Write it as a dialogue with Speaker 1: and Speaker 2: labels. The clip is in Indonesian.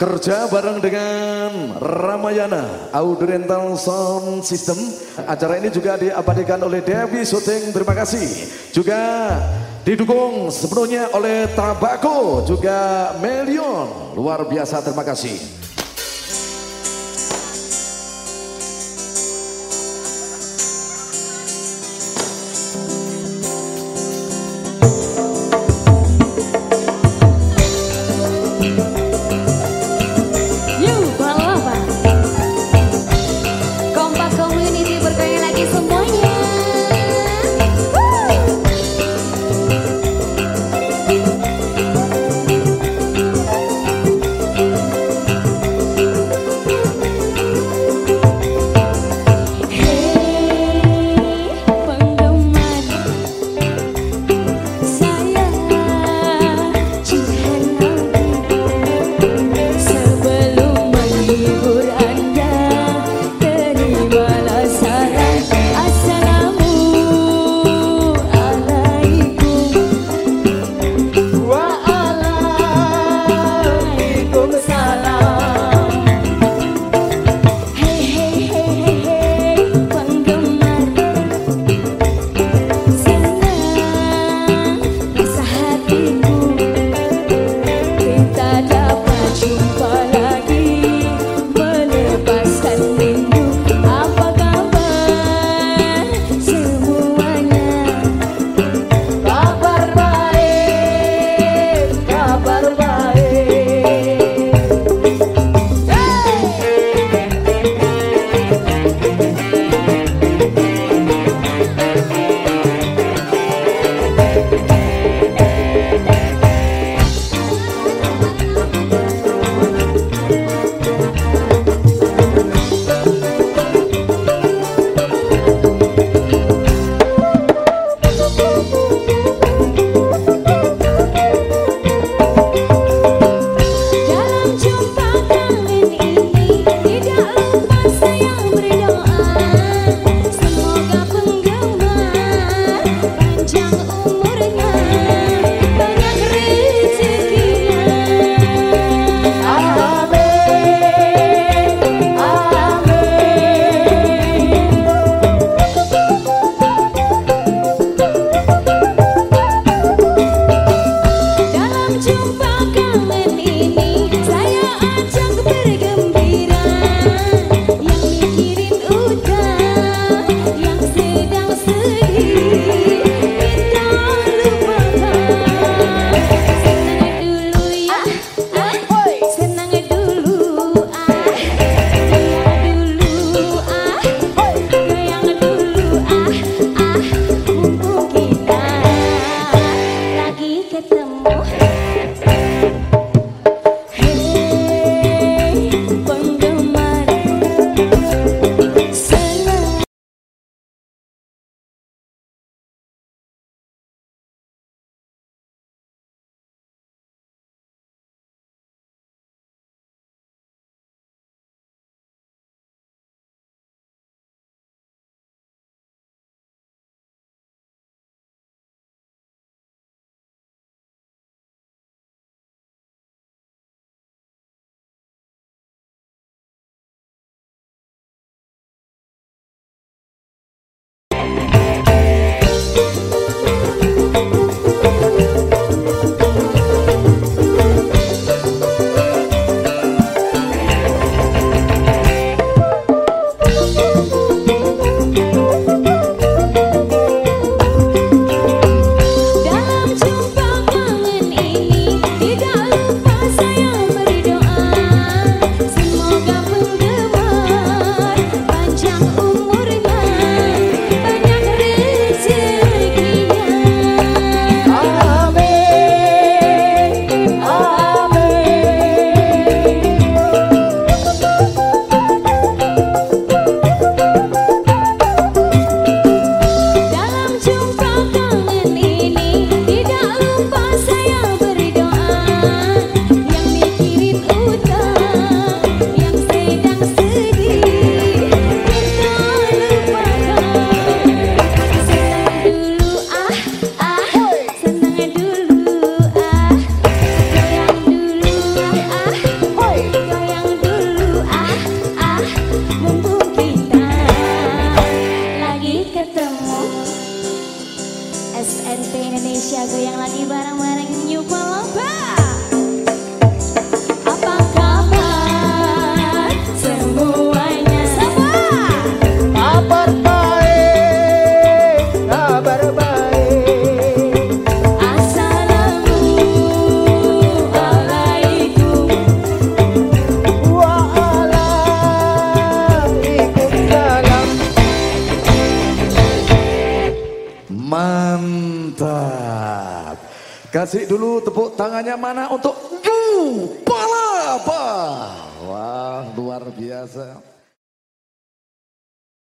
Speaker 1: kerja bareng dengan Ramayana Audio Rental Sound System. Acara ini juga diabadikan oleh Devi Shooting. Terima kasih. Juga didukung sepenuhnya oleh Tabako juga Melion. Luar biasa terima kasih. SNP Indonesia goyang lagi bareng-bareng New Palembang. Mantap. Kasih dulu tepuk tangannya mana untuk Du Palapa. Wah luar biasa.